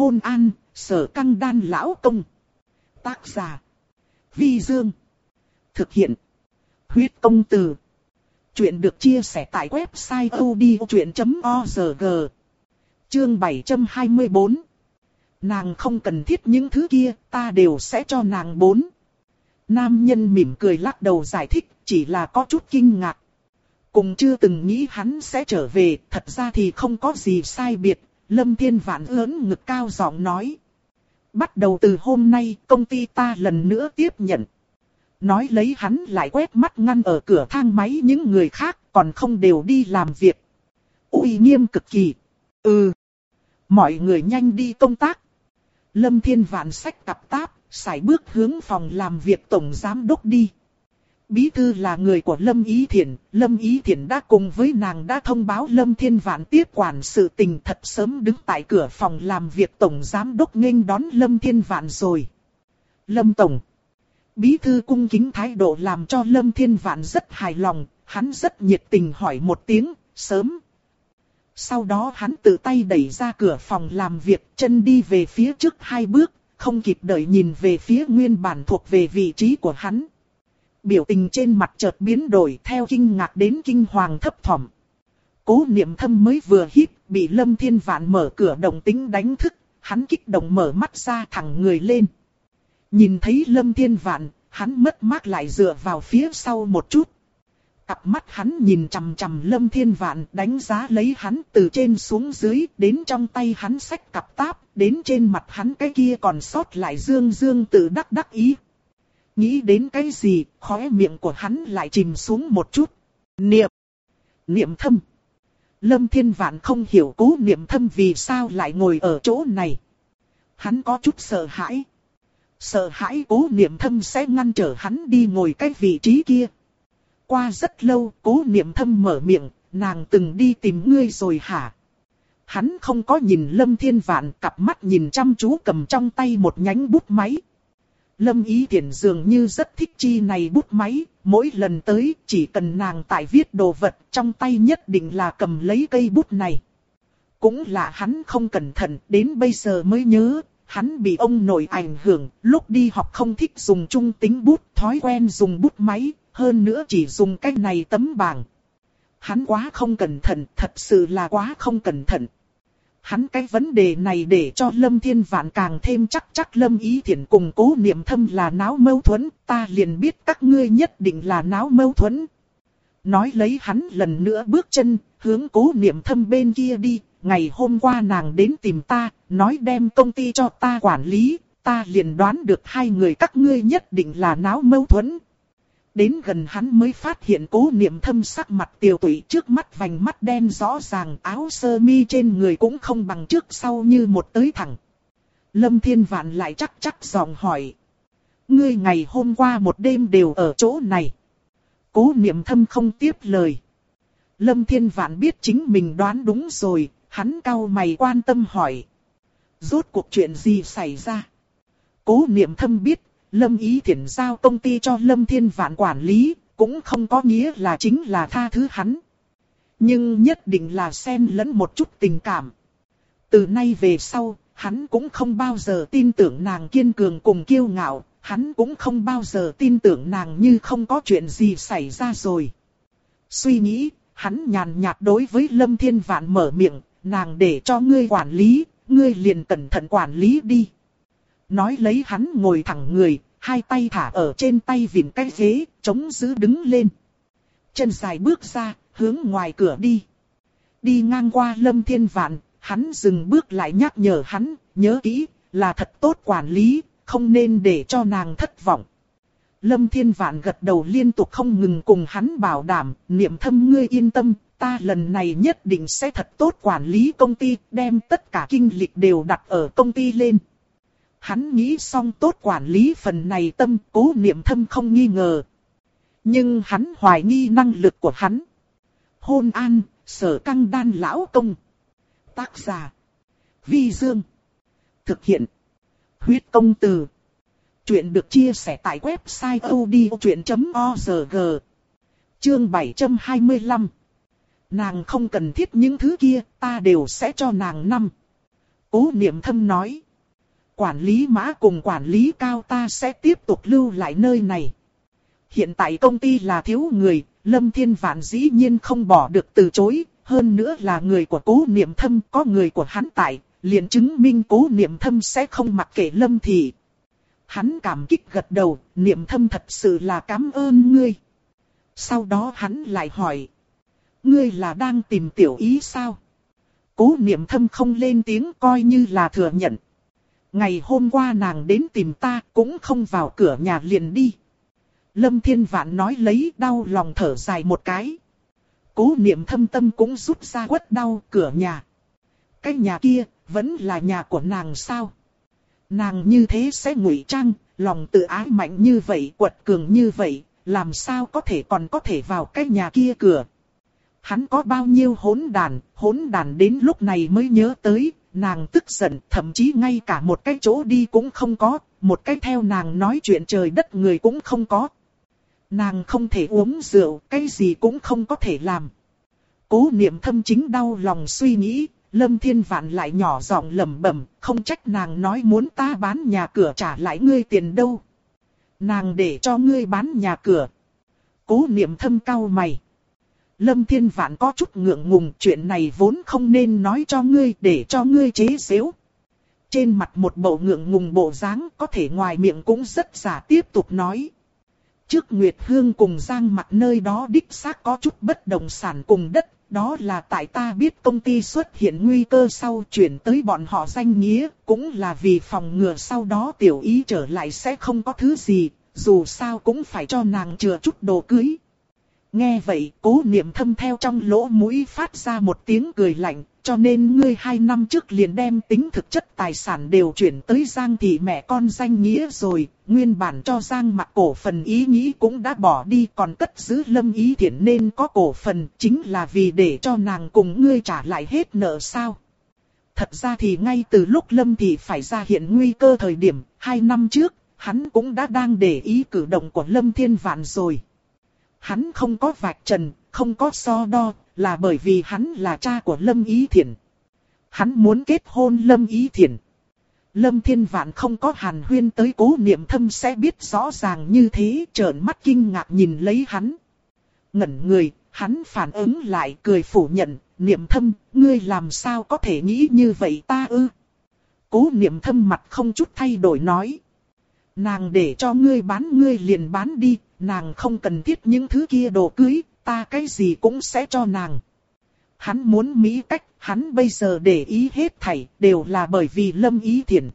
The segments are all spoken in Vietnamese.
Hôn an, sở căng đan lão công. Tác giả. Vi Dương. Thực hiện. Huyết công từ. Chuyện được chia sẻ tại website odchuyện.org. Chương 724. Nàng không cần thiết những thứ kia, ta đều sẽ cho nàng bốn. Nam nhân mỉm cười lắc đầu giải thích, chỉ là có chút kinh ngạc. Cùng chưa từng nghĩ hắn sẽ trở về, thật ra thì không có gì sai biệt, Lâm Thiên Vạn lớn ngực cao giọng nói. Bắt đầu từ hôm nay, công ty ta lần nữa tiếp nhận. Nói lấy hắn lại quét mắt ngăn ở cửa thang máy những người khác, còn không đều đi làm việc. uy nghiêm cực kỳ. Ừ. Mọi người nhanh đi công tác. Lâm Thiên Vạn sách cặp táp, sải bước hướng phòng làm việc tổng giám đốc đi. Bí thư là người của Lâm Ý Thiển, Lâm Ý Thiển đã cùng với nàng đã thông báo Lâm Thiên Vạn tiếp quản sự tình thật sớm đứng tại cửa phòng làm việc tổng giám đốc nghênh đón Lâm Thiên Vạn rồi. Lâm Tổng Bí thư cung kính thái độ làm cho Lâm Thiên Vạn rất hài lòng, hắn rất nhiệt tình hỏi một tiếng, sớm. Sau đó hắn tự tay đẩy ra cửa phòng làm việc, chân đi về phía trước hai bước, không kịp đợi nhìn về phía nguyên bản thuộc về vị trí của hắn. Biểu tình trên mặt chợt biến đổi theo kinh ngạc đến kinh hoàng thấp thỏm. Cố niệm thâm mới vừa hít, bị Lâm Thiên Vạn mở cửa động tính đánh thức, hắn kích động mở mắt ra thẳng người lên. Nhìn thấy Lâm Thiên Vạn, hắn mất mát lại dựa vào phía sau một chút. Cặp mắt hắn nhìn chằm chằm Lâm Thiên Vạn đánh giá lấy hắn từ trên xuống dưới đến trong tay hắn xách cặp táp, đến trên mặt hắn cái kia còn sót lại dương dương tự đắc đắc ý. Nghĩ đến cái gì, khóe miệng của hắn lại chìm xuống một chút. Niệm. Niệm thâm. Lâm Thiên Vạn không hiểu cố niệm thâm vì sao lại ngồi ở chỗ này. Hắn có chút sợ hãi. Sợ hãi cố niệm thâm sẽ ngăn trở hắn đi ngồi cái vị trí kia. Qua rất lâu, cố niệm thâm mở miệng, nàng từng đi tìm ngươi rồi hả? Hắn không có nhìn Lâm Thiên Vạn cặp mắt nhìn chăm chú cầm trong tay một nhánh bút máy. Lâm Ý Thiển dường như rất thích chi này bút máy, mỗi lần tới chỉ cần nàng tại viết đồ vật trong tay nhất định là cầm lấy cây bút này. Cũng là hắn không cẩn thận đến bây giờ mới nhớ, hắn bị ông nội ảnh hưởng, lúc đi học không thích dùng trung tính bút, thói quen dùng bút máy, hơn nữa chỉ dùng cách này tấm bảng. Hắn quá không cẩn thận, thật sự là quá không cẩn thận. Hắn cái vấn đề này để cho Lâm Thiên Vạn càng thêm chắc chắc Lâm Ý Thiển cùng cố niệm thâm là náo mâu thuẫn, ta liền biết các ngươi nhất định là náo mâu thuẫn. Nói lấy hắn lần nữa bước chân, hướng cố niệm thâm bên kia đi, ngày hôm qua nàng đến tìm ta, nói đem công ty cho ta quản lý, ta liền đoán được hai người các ngươi nhất định là náo mâu thuẫn. Đến gần hắn mới phát hiện cố niệm thâm sắc mặt tiều tụy trước mắt vành mắt đen rõ ràng áo sơ mi trên người cũng không bằng trước sau như một tới thẳng. Lâm Thiên Vạn lại chắc chắc giọng hỏi. Ngươi ngày hôm qua một đêm đều ở chỗ này. Cố niệm thâm không tiếp lời. Lâm Thiên Vạn biết chính mình đoán đúng rồi, hắn cau mày quan tâm hỏi. Rốt cuộc chuyện gì xảy ra? Cố niệm thâm biết Lâm Ý Thiển giao công ty cho Lâm Thiên Vạn quản lý, cũng không có nghĩa là chính là tha thứ hắn. Nhưng nhất định là xen lẫn một chút tình cảm. Từ nay về sau, hắn cũng không bao giờ tin tưởng nàng kiên cường cùng kiêu ngạo, hắn cũng không bao giờ tin tưởng nàng như không có chuyện gì xảy ra rồi. Suy nghĩ, hắn nhàn nhạt đối với Lâm Thiên Vạn mở miệng, nàng để cho ngươi quản lý, ngươi liền cẩn thận quản lý đi. Nói lấy hắn ngồi thẳng người, hai tay thả ở trên tay vịn cái ghế, chống giữ đứng lên. Chân dài bước ra, hướng ngoài cửa đi. Đi ngang qua lâm thiên vạn, hắn dừng bước lại nhắc nhở hắn, nhớ kỹ, là thật tốt quản lý, không nên để cho nàng thất vọng. Lâm Thiên Vạn gật đầu liên tục không ngừng cùng hắn bảo đảm, niệm thâm ngươi yên tâm, ta lần này nhất định sẽ thật tốt quản lý công ty, đem tất cả kinh lịch đều đặt ở công ty lên. Hắn nghĩ xong tốt quản lý phần này tâm cố niệm thâm không nghi ngờ. Nhưng hắn hoài nghi năng lực của hắn. Hôn an, sở căng đan lão công. Tác giả. Vi Dương. Thực hiện. Huyết công từ. Chuyện được chia sẻ tại website odchuyện.org. Chương 725. Nàng không cần thiết những thứ kia, ta đều sẽ cho nàng năm. Cố niệm thâm nói. Quản lý mã cùng quản lý cao ta sẽ tiếp tục lưu lại nơi này. Hiện tại công ty là thiếu người, Lâm Thiên Vạn dĩ nhiên không bỏ được từ chối, hơn nữa là người của cố niệm thâm có người của hắn tại, liền chứng minh cố niệm thâm sẽ không mặc kệ Lâm Thị. Hắn cảm kích gật đầu, niệm thâm thật sự là cảm ơn ngươi. Sau đó hắn lại hỏi. Ngươi là đang tìm tiểu ý sao? Cố niệm thâm không lên tiếng coi như là thừa nhận. Ngày hôm qua nàng đến tìm ta cũng không vào cửa nhà liền đi. Lâm Thiên Vạn nói lấy đau lòng thở dài một cái. Cố niệm thâm tâm cũng rút ra quất đau cửa nhà. Cái nhà kia vẫn là nhà của nàng sao? Nàng như thế sẽ ngụy trang, lòng tự ái mạnh như vậy, quật cường như vậy, làm sao có thể còn có thể vào cái nhà kia cửa. Hắn có bao nhiêu hỗn đàn, hỗn đàn đến lúc này mới nhớ tới, nàng tức giận, thậm chí ngay cả một cái chỗ đi cũng không có, một cái theo nàng nói chuyện trời đất người cũng không có. Nàng không thể uống rượu, cái gì cũng không có thể làm. Cố niệm thâm chính đau lòng suy nghĩ, Lâm Thiên Vạn lại nhỏ giọng lẩm bẩm, không trách nàng nói muốn ta bán nhà cửa trả lại ngươi tiền đâu. Nàng để cho ngươi bán nhà cửa. Cố niệm thâm cao mày. Lâm Thiên Vạn có chút ngượng ngùng chuyện này vốn không nên nói cho ngươi để cho ngươi chế xếu. Trên mặt một bộ ngượng ngùng bộ dáng có thể ngoài miệng cũng rất giả tiếp tục nói. Trước Nguyệt Hương cùng Giang mặt nơi đó đích xác có chút bất động sản cùng đất, đó là tại ta biết công ty xuất hiện nguy cơ sau chuyển tới bọn họ danh nghĩa, cũng là vì phòng ngừa sau đó tiểu ý trở lại sẽ không có thứ gì, dù sao cũng phải cho nàng chừa chút đồ cưới. Nghe vậy, cố niệm thâm theo trong lỗ mũi phát ra một tiếng cười lạnh, cho nên ngươi hai năm trước liền đem tính thực chất tài sản đều chuyển tới Giang thị mẹ con danh nghĩa rồi, nguyên bản cho Giang mặc cổ phần ý nghĩ cũng đã bỏ đi còn cất giữ lâm ý thiện nên có cổ phần chính là vì để cho nàng cùng ngươi trả lại hết nợ sao. Thật ra thì ngay từ lúc lâm thị phải ra hiện nguy cơ thời điểm, hai năm trước, hắn cũng đã đang để ý cử động của lâm thiên vạn rồi. Hắn không có vạch trần, không có so đo, là bởi vì hắn là cha của Lâm Ý Thiển. Hắn muốn kết hôn Lâm Ý Thiển. Lâm Thiên Vạn không có hàn huyên tới cố niệm thâm sẽ biết rõ ràng như thế, trợn mắt kinh ngạc nhìn lấy hắn. Ngẩn người, hắn phản ứng lại cười phủ nhận, niệm thâm, ngươi làm sao có thể nghĩ như vậy ta ư? Cố niệm thâm mặt không chút thay đổi nói. Nàng để cho ngươi bán ngươi liền bán đi, nàng không cần thiết những thứ kia đồ cưới, ta cái gì cũng sẽ cho nàng. Hắn muốn Mỹ cách, hắn bây giờ để ý hết thảy, đều là bởi vì Lâm Ý Thiển.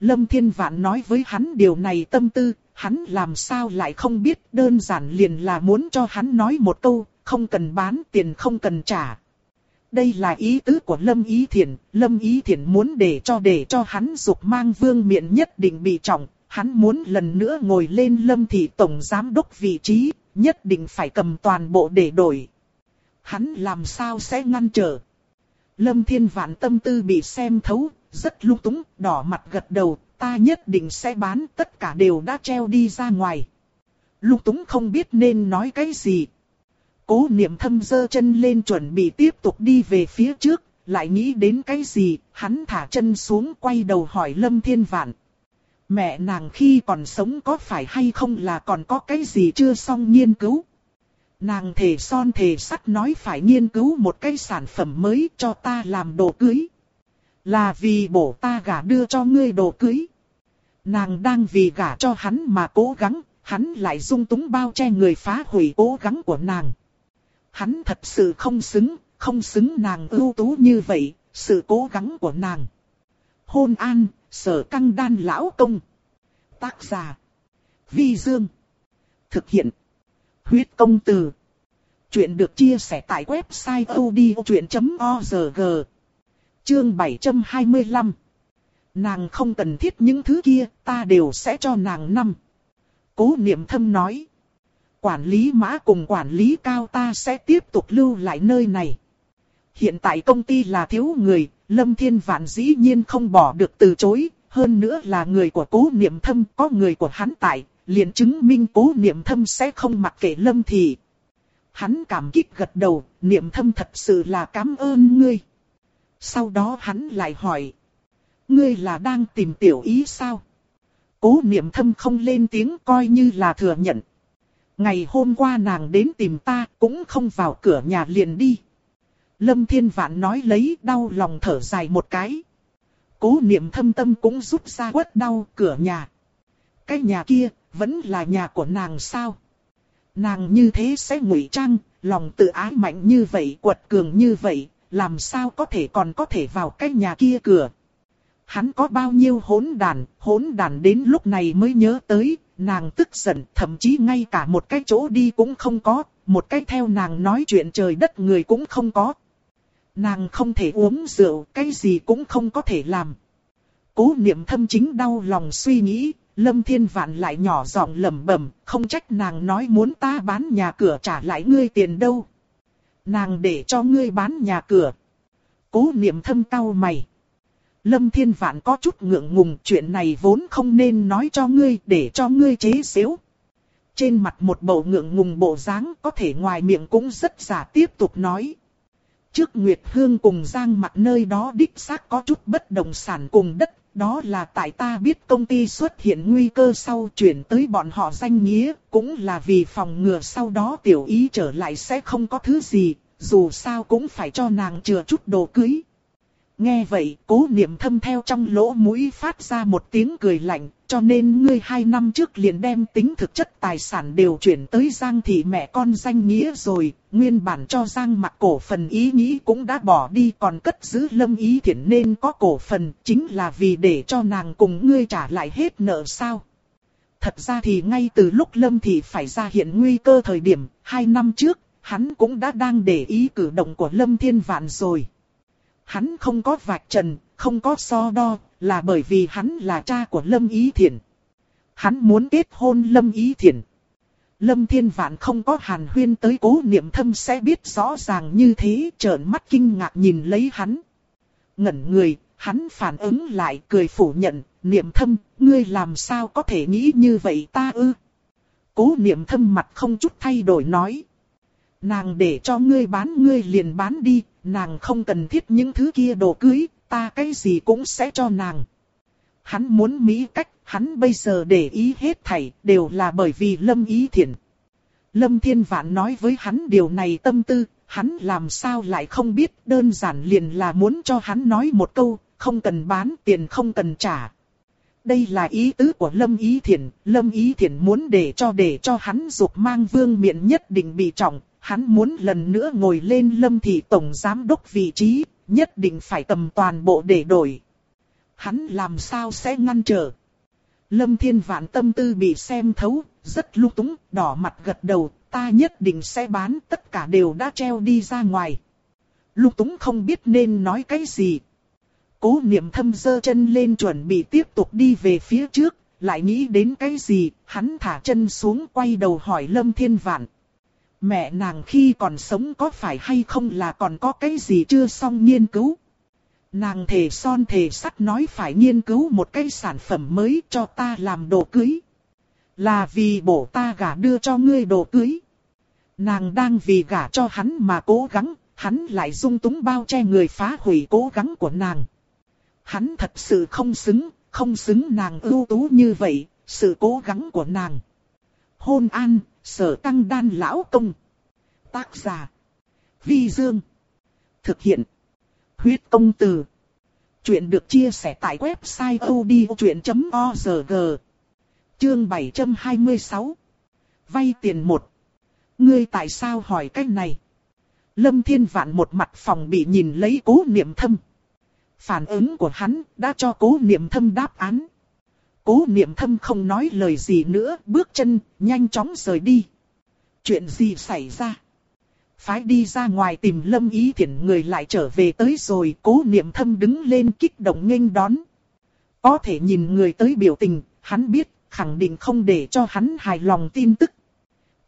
Lâm Thiên Vạn nói với hắn điều này tâm tư, hắn làm sao lại không biết, đơn giản liền là muốn cho hắn nói một câu, không cần bán tiền không cần trả. Đây là ý tứ của Lâm Ý Thiển, Lâm Ý Thiển muốn để cho để cho hắn dục mang vương miện nhất định bị trọng, hắn muốn lần nữa ngồi lên Lâm Thị Tổng Giám Đốc vị trí, nhất định phải cầm toàn bộ để đổi. Hắn làm sao sẽ ngăn trở? Lâm Thiên Vạn tâm tư bị xem thấu, rất lung túng, đỏ mặt gật đầu, ta nhất định sẽ bán, tất cả đều đã treo đi ra ngoài. Lung túng không biết nên nói cái gì. Cố niệm thâm dơ chân lên chuẩn bị tiếp tục đi về phía trước, lại nghĩ đến cái gì, hắn thả chân xuống quay đầu hỏi Lâm Thiên Vạn. Mẹ nàng khi còn sống có phải hay không là còn có cái gì chưa xong nghiên cứu. Nàng thề son thề sắt nói phải nghiên cứu một cái sản phẩm mới cho ta làm đồ cưới. Là vì bổ ta gả đưa cho ngươi đồ cưới. Nàng đang vì gả cho hắn mà cố gắng, hắn lại dung túng bao che người phá hủy cố gắng của nàng. Hắn thật sự không xứng, không xứng nàng ưu tú như vậy, sự cố gắng của nàng. Hôn an, sở căng đan lão công. Tác giả. Vi Dương. Thực hiện. Huyết công từ. Chuyện được chia sẻ tại website odchuyện.org. Chương 725. Nàng không cần thiết những thứ kia, ta đều sẽ cho nàng năm. Cố niệm thâm nói. Quản lý mã cùng quản lý cao ta sẽ tiếp tục lưu lại nơi này. Hiện tại công ty là thiếu người, Lâm Thiên Vạn dĩ nhiên không bỏ được từ chối, hơn nữa là người của cố niệm thâm, có người của hắn tại, liền chứng minh cố niệm thâm sẽ không mặc kệ Lâm Thị. Hắn cảm kích gật đầu, niệm thâm thật sự là cảm ơn ngươi. Sau đó hắn lại hỏi, Ngươi là đang tìm tiểu ý sao? Cố niệm thâm không lên tiếng coi như là thừa nhận. Ngày hôm qua nàng đến tìm ta cũng không vào cửa nhà liền đi. Lâm Thiên Vạn nói lấy đau lòng thở dài một cái. Cố niệm thâm tâm cũng rút ra quất đau cửa nhà. Cái nhà kia vẫn là nhà của nàng sao? Nàng như thế sẽ ngụy trang, lòng tự ái mạnh như vậy, quật cường như vậy, làm sao có thể còn có thể vào cái nhà kia cửa. Hắn có bao nhiêu hỗn đàn, hỗn đàn đến lúc này mới nhớ tới, nàng tức giận, thậm chí ngay cả một cái chỗ đi cũng không có, một cái theo nàng nói chuyện trời đất người cũng không có. Nàng không thể uống rượu, cái gì cũng không có thể làm. Cố niệm thâm chính đau lòng suy nghĩ, Lâm Thiên Vạn lại nhỏ giọng lẩm bẩm, không trách nàng nói muốn ta bán nhà cửa trả lại ngươi tiền đâu. Nàng để cho ngươi bán nhà cửa. Cố niệm thâm cau mày. Lâm Thiên Vạn có chút ngượng ngùng chuyện này vốn không nên nói cho ngươi để cho ngươi chế xíu. Trên mặt một bầu ngượng ngùng bộ dáng có thể ngoài miệng cũng rất giả tiếp tục nói. Trước Nguyệt Hương cùng Giang mặt nơi đó đích xác có chút bất động sản cùng đất đó là tại ta biết công ty xuất hiện nguy cơ sau chuyển tới bọn họ danh nghĩa, cũng là vì phòng ngừa sau đó tiểu ý trở lại sẽ không có thứ gì, dù sao cũng phải cho nàng chừa chút đồ cưới. Nghe vậy, cố niệm thâm theo trong lỗ mũi phát ra một tiếng cười lạnh, cho nên ngươi hai năm trước liền đem tính thực chất tài sản đều chuyển tới Giang thị mẹ con danh nghĩa rồi, nguyên bản cho Giang mặc cổ phần ý nghĩ cũng đã bỏ đi còn cất giữ lâm ý thiện nên có cổ phần, chính là vì để cho nàng cùng ngươi trả lại hết nợ sao. Thật ra thì ngay từ lúc lâm thị phải ra hiện nguy cơ thời điểm, hai năm trước, hắn cũng đã đang để ý cử động của lâm thiên vạn rồi. Hắn không có vạch trần, không có so đo, là bởi vì hắn là cha của Lâm Ý Thiển. Hắn muốn kết hôn Lâm Ý Thiển. Lâm Thiên Vạn không có hàn huyên tới cố niệm thâm sẽ biết rõ ràng như thế, trợn mắt kinh ngạc nhìn lấy hắn. Ngẩn người, hắn phản ứng lại cười phủ nhận, niệm thâm, ngươi làm sao có thể nghĩ như vậy ta ư? Cố niệm thâm mặt không chút thay đổi nói. Nàng để cho ngươi bán ngươi liền bán đi, nàng không cần thiết những thứ kia đồ cưới, ta cái gì cũng sẽ cho nàng. Hắn muốn Mỹ cách, hắn bây giờ để ý hết thảy, đều là bởi vì Lâm Ý Thiển. Lâm Thiên Vạn nói với hắn điều này tâm tư, hắn làm sao lại không biết, đơn giản liền là muốn cho hắn nói một câu, không cần bán tiền không cần trả. Đây là ý tứ của Lâm Ý Thiển, Lâm Ý Thiển muốn để cho để cho hắn dục mang vương miện nhất định bị trọng, hắn muốn lần nữa ngồi lên Lâm Thị Tổng Giám Đốc vị trí, nhất định phải tầm toàn bộ để đổi. Hắn làm sao sẽ ngăn trở? Lâm Thiên Vạn tâm tư bị xem thấu, rất lung túng, đỏ mặt gật đầu, ta nhất định sẽ bán, tất cả đều đã treo đi ra ngoài. Lung túng không biết nên nói cái gì. Cố niệm thâm dơ chân lên chuẩn bị tiếp tục đi về phía trước, lại nghĩ đến cái gì, hắn thả chân xuống quay đầu hỏi Lâm Thiên Vạn. Mẹ nàng khi còn sống có phải hay không là còn có cái gì chưa xong nghiên cứu. Nàng thề son thề sắt nói phải nghiên cứu một cái sản phẩm mới cho ta làm đồ cưới. Là vì bổ ta gả đưa cho ngươi đồ cưới. Nàng đang vì gả cho hắn mà cố gắng, hắn lại dung túng bao che người phá hủy cố gắng của nàng. Hắn thật sự không xứng, không xứng nàng ưu tú như vậy, sự cố gắng của nàng. Hôn an, sở tăng đan lão công. Tác giả. Vi Dương. Thực hiện. Huyết công từ. Chuyện được chia sẻ tại website odchuyện.org. Chương 726. Vay tiền một. Ngươi tại sao hỏi cách này? Lâm Thiên Vạn một mặt phòng bị nhìn lấy cố niệm thâm. Phản ứng của hắn đã cho cố niệm thâm đáp án. Cố niệm thâm không nói lời gì nữa, bước chân, nhanh chóng rời đi. Chuyện gì xảy ra? Phái đi ra ngoài tìm lâm ý thiện người lại trở về tới rồi, cố niệm thâm đứng lên kích động nghênh đón. Có thể nhìn người tới biểu tình, hắn biết, khẳng định không để cho hắn hài lòng tin tức.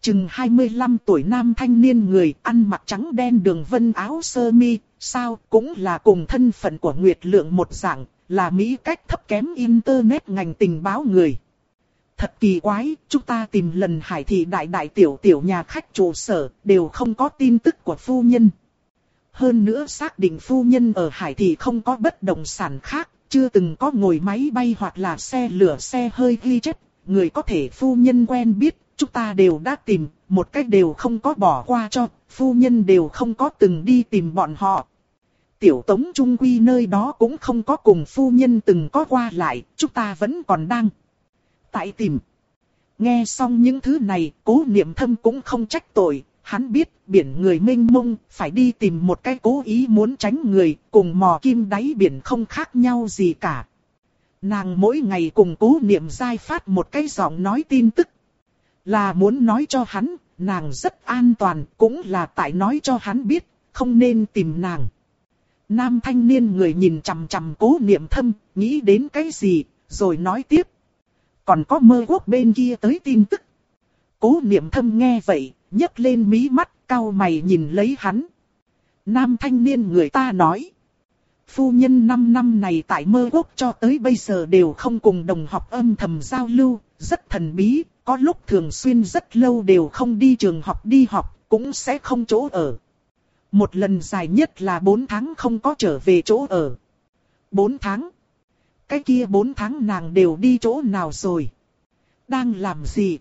Chừng 25 tuổi nam thanh niên người ăn mặc trắng đen đường vân áo sơ mi, sao cũng là cùng thân phận của Nguyệt Lượng một dạng, là Mỹ cách thấp kém Internet ngành tình báo người. Thật kỳ quái, chúng ta tìm lần hải thị đại đại tiểu tiểu nhà khách trụ sở, đều không có tin tức của phu nhân. Hơn nữa xác định phu nhân ở hải thị không có bất động sản khác, chưa từng có ngồi máy bay hoặc là xe lửa xe hơi ghi chép, người có thể phu nhân quen biết, chúng ta đều đã tìm, một cách đều không có bỏ qua cho, phu nhân đều không có từng đi tìm bọn họ. Tiểu tống trung quy nơi đó cũng không có cùng phu nhân từng có qua lại, chúng ta vẫn còn đang tại tìm. Nghe xong những thứ này, cố niệm thâm cũng không trách tội, hắn biết biển người mênh mông, phải đi tìm một cái cố ý muốn tránh người, cùng mò kim đáy biển không khác nhau gì cả. Nàng mỗi ngày cùng cố niệm giai phát một cái giọng nói tin tức. Là muốn nói cho hắn, nàng rất an toàn, cũng là tại nói cho hắn biết, không nên tìm nàng. Nam thanh niên người nhìn chằm chằm cố niệm thâm, nghĩ đến cái gì, rồi nói tiếp. Còn có mơ quốc bên kia tới tin tức. Cố niệm thâm nghe vậy, nhấc lên mí mắt, cau mày nhìn lấy hắn. Nam thanh niên người ta nói. Phu nhân 5 năm này tại mơ quốc cho tới bây giờ đều không cùng đồng học âm thầm giao lưu, rất thần bí, có lúc thường xuyên rất lâu đều không đi trường học đi học, cũng sẽ không chỗ ở. Một lần dài nhất là 4 tháng không có trở về chỗ ở. 4 tháng. Cái kia 4 tháng nàng đều đi chỗ nào rồi? Đang làm gì?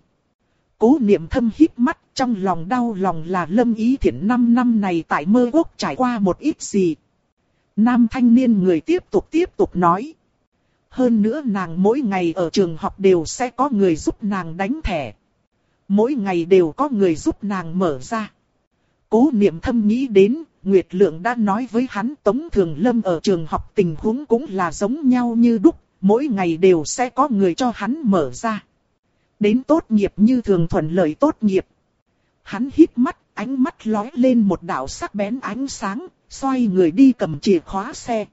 Cố niệm thâm hít mắt trong lòng đau lòng là lâm ý thiện 5 năm này tại mơ quốc trải qua một ít gì. Nam thanh niên người tiếp tục tiếp tục nói. Hơn nữa nàng mỗi ngày ở trường học đều sẽ có người giúp nàng đánh thẻ. Mỗi ngày đều có người giúp nàng mở ra. Cố niệm thâm nghĩ đến, Nguyệt Lượng đã nói với hắn Tống Thường Lâm ở trường học tình huống cũng là giống nhau như đúc, mỗi ngày đều sẽ có người cho hắn mở ra. Đến tốt nghiệp như thường thuận lợi tốt nghiệp. Hắn hít mắt, ánh mắt lóe lên một đạo sắc bén ánh sáng, xoay người đi cầm chìa khóa xe.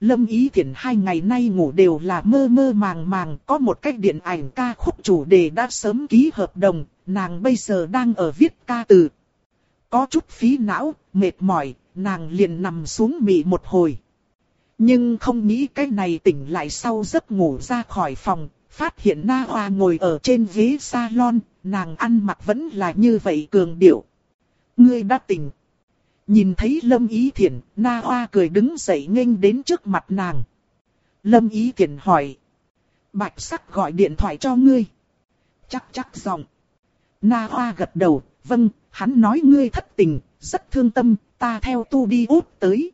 Lâm Ý Thiển hai ngày nay ngủ đều là mơ mơ màng màng, có một cách điện ảnh ca khúc chủ đề đã sớm ký hợp đồng, nàng bây giờ đang ở viết ca từ. Có chút phí não, mệt mỏi, nàng liền nằm xuống mị một hồi. Nhưng không nghĩ cái này tỉnh lại sau giấc ngủ ra khỏi phòng, phát hiện Na Hoa ngồi ở trên ghế salon, nàng ăn mặc vẫn là như vậy cường điệu. Ngươi đã tỉnh. Nhìn thấy Lâm Ý Thiển, Na Hoa cười đứng dậy nghênh đến trước mặt nàng. Lâm Ý Thiển hỏi. Bạch sắc gọi điện thoại cho ngươi. Chắc chắc giọng. Na Hoa gật đầu, vâng, hắn nói ngươi thất tình, rất thương tâm, ta theo tu đi út tới.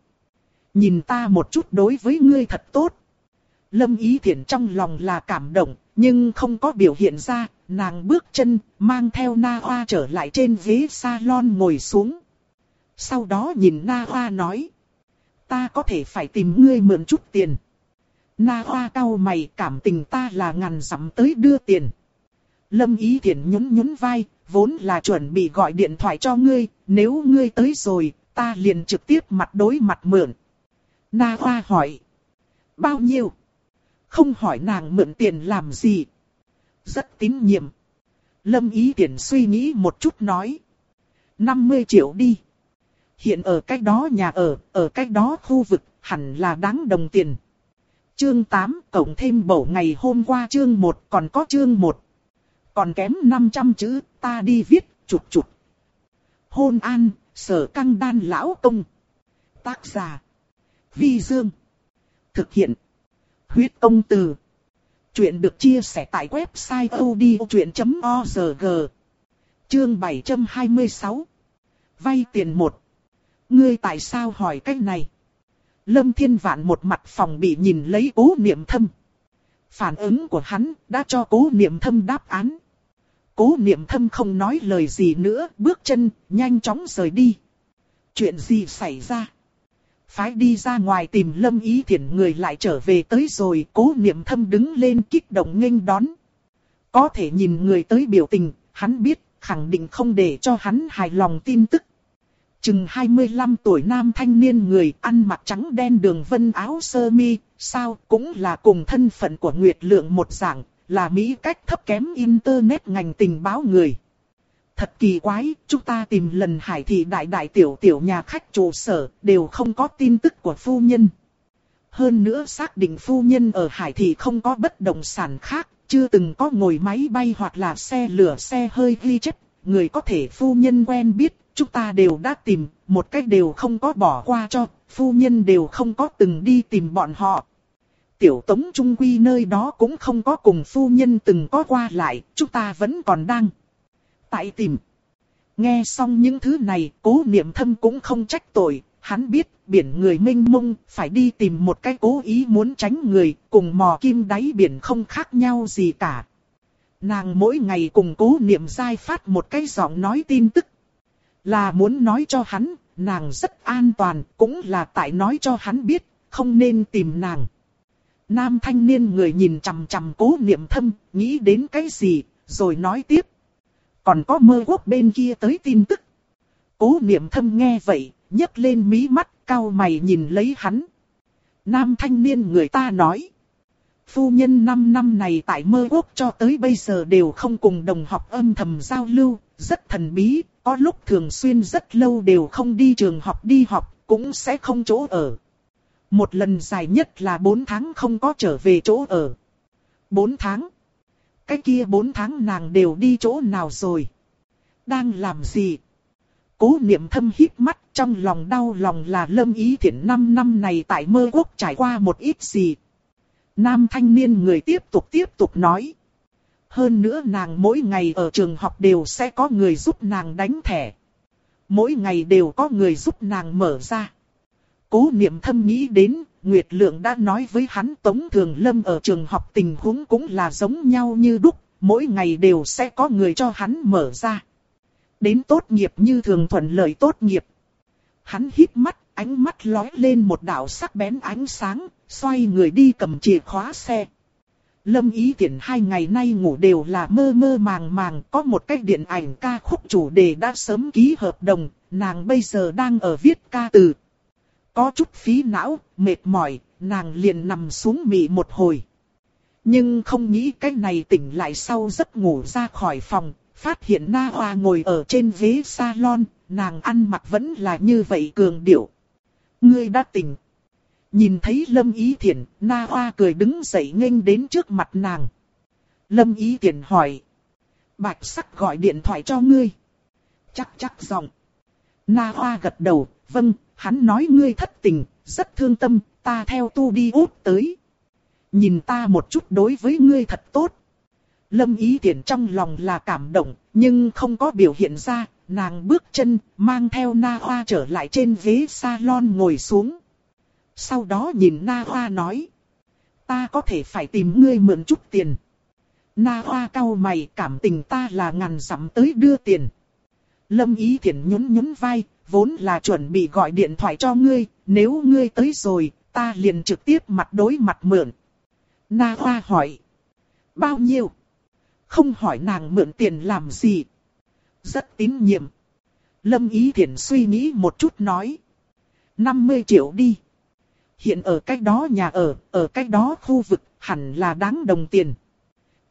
Nhìn ta một chút đối với ngươi thật tốt. Lâm Ý Thiển trong lòng là cảm động, nhưng không có biểu hiện ra, nàng bước chân, mang theo Na Hoa trở lại trên ghế salon ngồi xuống. Sau đó nhìn Na Hoa nói. Ta có thể phải tìm ngươi mượn chút tiền. Na Hoa cau mày cảm tình ta là ngàn dặm tới đưa tiền. Lâm Ý Thiển nhún nhún vai, vốn là chuẩn bị gọi điện thoại cho ngươi, nếu ngươi tới rồi, ta liền trực tiếp mặt đối mặt mượn. Na Hoa hỏi. Bao nhiêu? Không hỏi nàng mượn tiền làm gì. Rất tín nhiệm. Lâm Ý Tiễn suy nghĩ một chút nói. 50 triệu đi. Hiện ở cách đó nhà ở, ở cách đó khu vực, hẳn là đáng đồng tiền. Chương 8 cộng thêm bổ ngày hôm qua chương 1 còn có chương 1. Còn kém 500 chữ, ta đi viết, chụp chụp. Hôn an, sở căng đan lão công. Tác giả. Vi Dương. Thực hiện. Huyết công từ. Chuyện được chia sẻ tại website odchuyện.org. Chương 726. Vay tiền 1. Ngươi tại sao hỏi cách này? Lâm Thiên Vạn một mặt phòng bị nhìn lấy cố niệm thâm. Phản ứng của hắn đã cho cố niệm thâm đáp án. Cố niệm thâm không nói lời gì nữa, bước chân, nhanh chóng rời đi. Chuyện gì xảy ra? Phái đi ra ngoài tìm lâm ý thiện người lại trở về tới rồi, cố niệm thâm đứng lên kích động nghênh đón. Có thể nhìn người tới biểu tình, hắn biết, khẳng định không để cho hắn hài lòng tin tức. Chừng 25 tuổi nam thanh niên người ăn mặc trắng đen đường vân áo sơ mi, sao cũng là cùng thân phận của Nguyệt Lượng một dạng, là Mỹ cách thấp kém Internet ngành tình báo người. Thật kỳ quái, chúng ta tìm lần hải thị đại đại tiểu tiểu nhà khách trụ sở, đều không có tin tức của phu nhân. Hơn nữa xác định phu nhân ở hải thị không có bất động sản khác, chưa từng có ngồi máy bay hoặc là xe lửa xe hơi ghi chất người có thể phu nhân quen biết, chúng ta đều đã tìm, một cách đều không có bỏ qua cho, phu nhân đều không có từng đi tìm bọn họ. tiểu tống trung quy nơi đó cũng không có cùng phu nhân từng có qua lại, chúng ta vẫn còn đang tại tìm. Nghe xong những thứ này, cố niệm thâm cũng không trách tội, hắn biết biển người mênh mông, phải đi tìm một cái cố ý muốn tránh người, cùng mò kim đáy biển không khác nhau gì cả. Nàng mỗi ngày cùng cố niệm dai phát một cái giọng nói tin tức. Là muốn nói cho hắn, nàng rất an toàn, cũng là tại nói cho hắn biết, không nên tìm nàng. Nam thanh niên người nhìn chằm chằm cố niệm thâm, nghĩ đến cái gì, rồi nói tiếp. Còn có mơ quốc bên kia tới tin tức. Cố niệm thâm nghe vậy, nhấc lên mí mắt, cao mày nhìn lấy hắn. Nam thanh niên người ta nói. Phu nhân 5 năm này tại mơ quốc cho tới bây giờ đều không cùng đồng học âm thầm giao lưu, rất thần bí, có lúc thường xuyên rất lâu đều không đi trường học đi học, cũng sẽ không chỗ ở. Một lần dài nhất là 4 tháng không có trở về chỗ ở. 4 tháng? Cái kia 4 tháng nàng đều đi chỗ nào rồi? Đang làm gì? Cố niệm thâm hít mắt trong lòng đau lòng là lâm ý thiện 5 năm này tại mơ quốc trải qua một ít gì. Nam thanh niên người tiếp tục tiếp tục nói. Hơn nữa nàng mỗi ngày ở trường học đều sẽ có người giúp nàng đánh thẻ. Mỗi ngày đều có người giúp nàng mở ra. Cố niệm thâm nghĩ đến, Nguyệt Lượng đã nói với hắn Tống Thường Lâm ở trường học tình huống cũng là giống nhau như đúc, mỗi ngày đều sẽ có người cho hắn mở ra. Đến tốt nghiệp như thường thuận lợi tốt nghiệp. Hắn hít mắt, ánh mắt lói lên một đạo sắc bén ánh sáng, xoay người đi cầm chìa khóa xe. Lâm ý tiện hai ngày nay ngủ đều là mơ mơ màng màng, có một cách điện ảnh ca khúc chủ đề đã sớm ký hợp đồng, nàng bây giờ đang ở viết ca từ. Có chút phí não, mệt mỏi, nàng liền nằm xuống mị một hồi. Nhưng không nghĩ cái này tỉnh lại sau giấc ngủ ra khỏi phòng, phát hiện Na Hoa ngồi ở trên ghế salon, nàng ăn mặc vẫn là như vậy cường điệu. Ngươi đã tỉnh. Nhìn thấy Lâm Ý Thiển, Na Hoa cười đứng dậy nghênh đến trước mặt nàng. Lâm Ý Thiển hỏi. Bạch sắc gọi điện thoại cho ngươi. Chắc chắc giọng. Na Hoa gật đầu, vâng, hắn nói ngươi thất tình, rất thương tâm, ta theo tu đi út tới. Nhìn ta một chút đối với ngươi thật tốt. Lâm Ý Thiển trong lòng là cảm động, nhưng không có biểu hiện ra, nàng bước chân, mang theo Na Hoa trở lại trên ghế salon ngồi xuống. Sau đó nhìn Na Hoa nói, ta có thể phải tìm ngươi mượn chút tiền. Na Hoa cau mày cảm tình ta là ngàn dặm tới đưa tiền. Lâm Ý Thiển nhún nhún vai, vốn là chuẩn bị gọi điện thoại cho ngươi, nếu ngươi tới rồi, ta liền trực tiếp mặt đối mặt mượn. Na Hoa hỏi, bao nhiêu? Không hỏi nàng mượn tiền làm gì. Rất tín nhiệm. Lâm Ý Thiển suy nghĩ một chút nói. 50 triệu đi. Hiện ở cách đó nhà ở, ở cách đó khu vực, hẳn là đáng đồng tiền.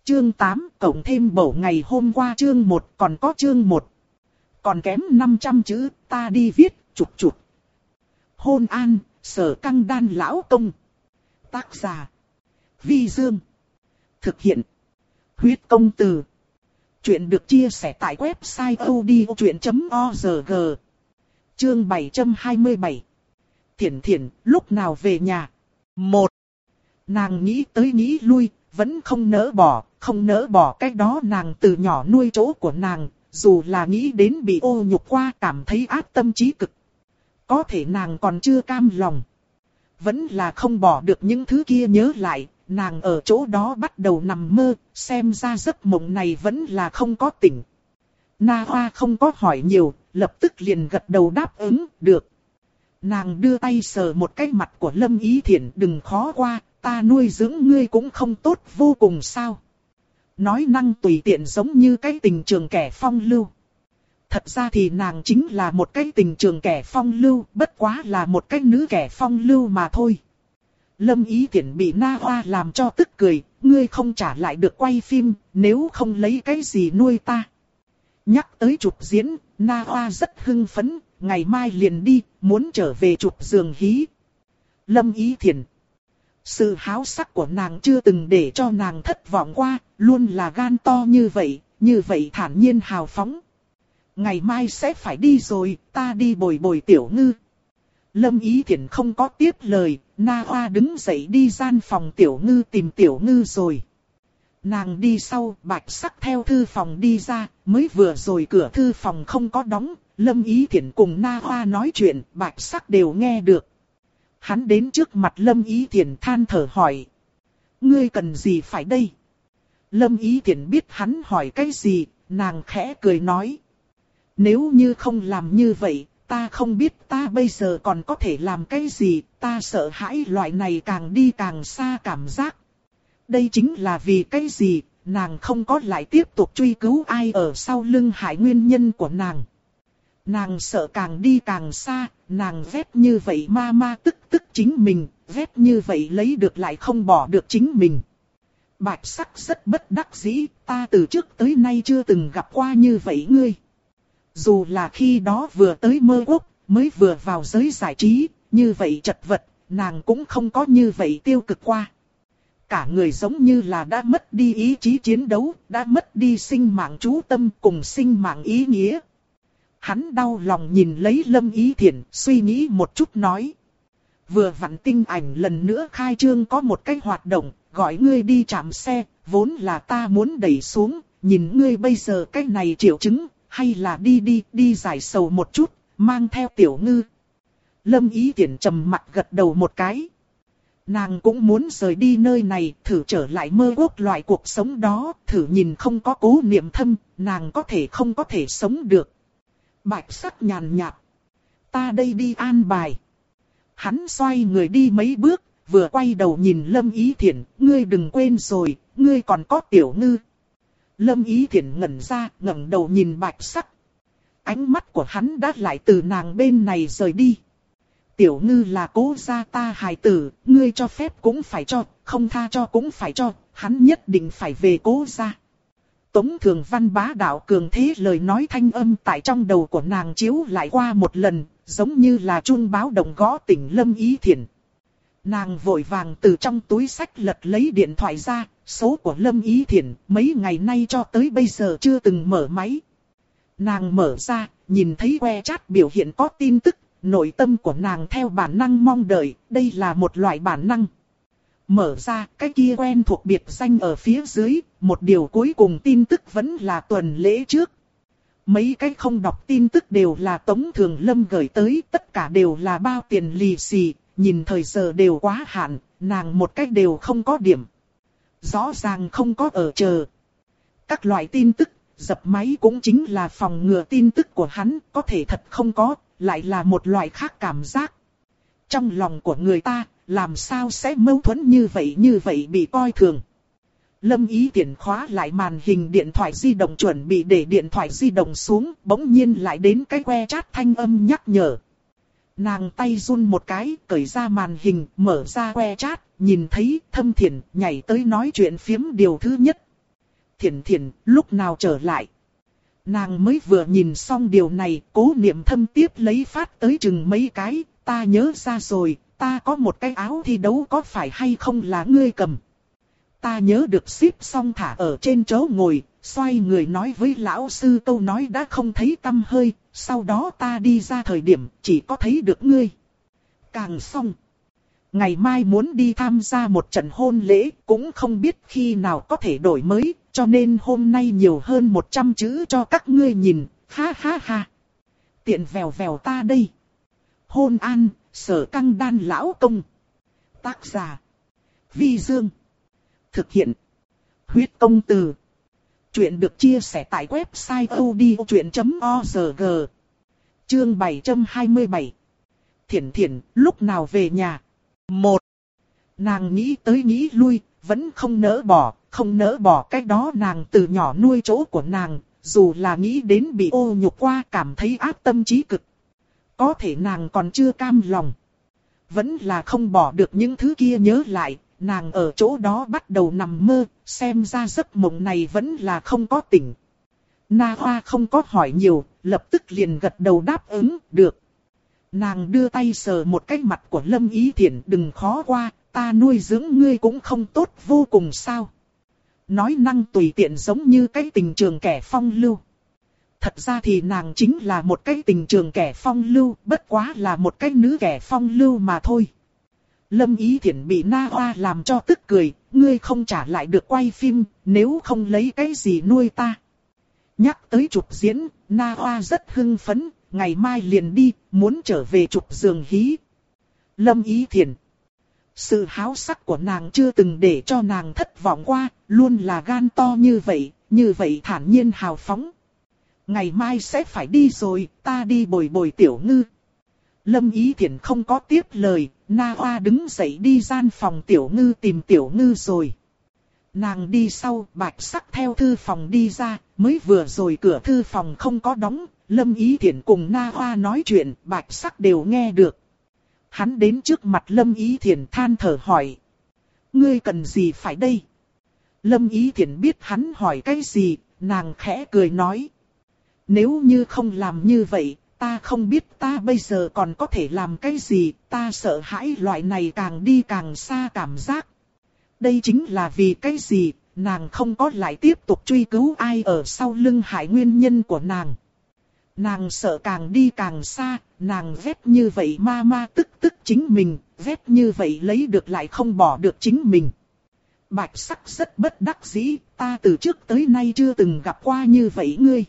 Chương 8, cộng thêm bổ ngày hôm qua chương 1, còn có chương 1. Còn kém 500 chữ, ta đi viết, chụp chụp. Hôn an, sở căng đan lão công. Tác giả. Vi Dương. Thực hiện. Huyết công từ. Chuyện được chia sẻ tại website odchuyện.org. Chương 727. Thiển thiển, lúc nào về nhà? Một. Nàng nghĩ tới nghĩ lui, vẫn không nỡ bỏ, không nỡ bỏ cách đó nàng từ nhỏ nuôi chỗ của nàng, dù là nghĩ đến bị ô nhục qua cảm thấy ác tâm trí cực. Có thể nàng còn chưa cam lòng. Vẫn là không bỏ được những thứ kia nhớ lại, nàng ở chỗ đó bắt đầu nằm mơ, xem ra giấc mộng này vẫn là không có tỉnh. Na Hoa không có hỏi nhiều, lập tức liền gật đầu đáp ứng, được. Nàng đưa tay sờ một cái mặt của Lâm Ý Thiển đừng khó qua, ta nuôi dưỡng ngươi cũng không tốt vô cùng sao. Nói năng tùy tiện giống như cái tình trường kẻ phong lưu. Thật ra thì nàng chính là một cái tình trường kẻ phong lưu, bất quá là một cái nữ kẻ phong lưu mà thôi. Lâm Ý Thiển bị Na Hoa làm cho tức cười, ngươi không trả lại được quay phim, nếu không lấy cái gì nuôi ta. Nhắc tới chụp diễn, Na Hoa rất hưng phấn, ngày mai liền đi, muốn trở về chụp giường hí. Lâm Ý thiền Sự háo sắc của nàng chưa từng để cho nàng thất vọng qua, luôn là gan to như vậy, như vậy thản nhiên hào phóng. Ngày mai sẽ phải đi rồi, ta đi bồi bồi tiểu ngư. Lâm Ý Thiển không có tiếp lời, Na Hoa đứng dậy đi gian phòng tiểu ngư tìm tiểu ngư rồi. Nàng đi sau, bạch sắc theo thư phòng đi ra, mới vừa rồi cửa thư phòng không có đóng, Lâm Ý Thiển cùng Na Hoa nói chuyện, bạch sắc đều nghe được. Hắn đến trước mặt Lâm Ý Thiển than thở hỏi. Ngươi cần gì phải đây? Lâm Ý Thiển biết hắn hỏi cái gì, nàng khẽ cười nói. Nếu như không làm như vậy, ta không biết ta bây giờ còn có thể làm cái gì, ta sợ hãi loại này càng đi càng xa cảm giác. Đây chính là vì cái gì, nàng không có lại tiếp tục truy cứu ai ở sau lưng hại nguyên nhân của nàng. Nàng sợ càng đi càng xa, nàng vét như vậy ma ma tức tức chính mình, vét như vậy lấy được lại không bỏ được chính mình. Bạch sắc rất bất đắc dĩ, ta từ trước tới nay chưa từng gặp qua như vậy ngươi. Dù là khi đó vừa tới mơ quốc, mới vừa vào giới giải trí, như vậy chật vật, nàng cũng không có như vậy tiêu cực qua. Cả người giống như là đã mất đi ý chí chiến đấu, đã mất đi sinh mạng chú tâm cùng sinh mạng ý nghĩa. Hắn đau lòng nhìn lấy Lâm Ý Thiển, suy nghĩ một chút nói. Vừa vặn tinh ảnh lần nữa khai trương có một cái hoạt động, gọi ngươi đi chạm xe, vốn là ta muốn đẩy xuống, nhìn ngươi bây giờ cái này triệu chứng, hay là đi đi, đi giải sầu một chút, mang theo tiểu ngư. Lâm ý Thiển trầm mặt gật đầu một cái. Nàng cũng muốn rời đi nơi này, thử trở lại mơ ước loại cuộc sống đó, thử nhìn không có cố niệm thâm, nàng có thể không có thể sống được. Bạch sắc nhàn nhạt. Ta đây đi an bài. Hắn xoay người đi mấy bước, vừa quay đầu nhìn Lâm Ý Thiển, ngươi đừng quên rồi, ngươi còn có tiểu ngư. Lâm Ý Thiển ngẩn ra, ngẩng đầu nhìn bạch sắc. Ánh mắt của hắn đã lại từ nàng bên này rời đi. Tiểu ngư là cố gia ta hài tử, ngươi cho phép cũng phải cho, không tha cho cũng phải cho, hắn nhất định phải về cố gia. Tống thường văn bá đạo cường thế lời nói thanh âm tại trong đầu của nàng chiếu lại qua một lần, giống như là chuông báo động gõ tỉnh lâm ý Thiển. Nàng vội vàng từ trong túi sách lật lấy điện thoại ra, số của Lâm Ý Thiển mấy ngày nay cho tới bây giờ chưa từng mở máy. Nàng mở ra, nhìn thấy que chat biểu hiện có tin tức, nội tâm của nàng theo bản năng mong đợi, đây là một loại bản năng. Mở ra, cái kia quen thuộc biệt danh ở phía dưới, một điều cuối cùng tin tức vẫn là tuần lễ trước. Mấy cái không đọc tin tức đều là Tống Thường Lâm gửi tới, tất cả đều là bao tiền lì xì, nhìn thời giờ đều quá hạn, nàng một cách đều không có điểm. Rõ ràng không có ở chờ. Các loại tin tức, dập máy cũng chính là phòng ngừa tin tức của hắn, có thể thật không có, lại là một loại khác cảm giác. Trong lòng của người ta, làm sao sẽ mâu thuẫn như vậy như vậy bị coi thường. Lâm ý tiện khóa lại màn hình điện thoại di động chuẩn bị để điện thoại di động xuống, bỗng nhiên lại đến cái que chat thanh âm nhắc nhở. Nàng tay run một cái, cởi ra màn hình, mở ra que chat, nhìn thấy thâm thiền nhảy tới nói chuyện phiếm điều thứ nhất. Thiền thiền, lúc nào trở lại? Nàng mới vừa nhìn xong điều này, cố niệm thâm tiếp lấy phát tới chừng mấy cái, ta nhớ ra rồi, ta có một cái áo thi đấu có phải hay không là ngươi cầm. Ta nhớ được ship xong thả ở trên chỗ ngồi, xoay người nói với lão sư câu nói đã không thấy tâm hơi, sau đó ta đi ra thời điểm chỉ có thấy được ngươi. Càng xong. Ngày mai muốn đi tham gia một trận hôn lễ, cũng không biết khi nào có thể đổi mới, cho nên hôm nay nhiều hơn 100 chữ cho các ngươi nhìn, ha ha ha. Tiện vèo vèo ta đây. Hôn an, sở căng đan lão công. Tác giả. Vi Dương. Thực hiện. Huyết công từ. Chuyện được chia sẻ tại website odchuyện.org. Chương 727. Thiển thiển, lúc nào về nhà? Một. Nàng nghĩ tới nghĩ lui, vẫn không nỡ bỏ, không nỡ bỏ cái đó nàng từ nhỏ nuôi chỗ của nàng, dù là nghĩ đến bị ô nhục qua cảm thấy áp tâm trí cực. Có thể nàng còn chưa cam lòng. Vẫn là không bỏ được những thứ kia nhớ lại, nàng ở chỗ đó bắt đầu nằm mơ, xem ra giấc mộng này vẫn là không có tỉnh. Na Hoa không có hỏi nhiều, lập tức liền gật đầu đáp ứng, được. Nàng đưa tay sờ một cái mặt của Lâm Ý Thiển đừng khó qua, ta nuôi dưỡng ngươi cũng không tốt vô cùng sao. Nói năng tùy tiện giống như cái tình trường kẻ phong lưu. Thật ra thì nàng chính là một cái tình trường kẻ phong lưu, bất quá là một cái nữ kẻ phong lưu mà thôi. Lâm Ý Thiển bị Na Hoa làm cho tức cười, ngươi không trả lại được quay phim, nếu không lấy cái gì nuôi ta. Nhắc tới chụp diễn, Na Hoa rất hưng phấn, ngày mai liền đi, muốn trở về chụp giường hí. Lâm Ý Thiển Sự háo sắc của nàng chưa từng để cho nàng thất vọng qua, luôn là gan to như vậy, như vậy thản nhiên hào phóng. Ngày mai sẽ phải đi rồi, ta đi bồi bồi tiểu ngư. Lâm Ý Thiển không có tiếp lời, Na Hoa đứng dậy đi gian phòng tiểu ngư tìm tiểu ngư rồi. Nàng đi sau, bạch sắc theo thư phòng đi ra, mới vừa rồi cửa thư phòng không có đóng, Lâm Ý Thiển cùng Na Hoa nói chuyện, bạch sắc đều nghe được. Hắn đến trước mặt Lâm Ý Thiển than thở hỏi. Ngươi cần gì phải đây? Lâm Ý Thiển biết hắn hỏi cái gì, nàng khẽ cười nói. Nếu như không làm như vậy, ta không biết ta bây giờ còn có thể làm cái gì, ta sợ hãi loại này càng đi càng xa cảm giác. Đây chính là vì cái gì, nàng không có lại tiếp tục truy cứu ai ở sau lưng hại nguyên nhân của nàng. Nàng sợ càng đi càng xa, nàng vét như vậy ma ma tức tức chính mình, vét như vậy lấy được lại không bỏ được chính mình. Bạch sắc rất bất đắc dĩ, ta từ trước tới nay chưa từng gặp qua như vậy ngươi.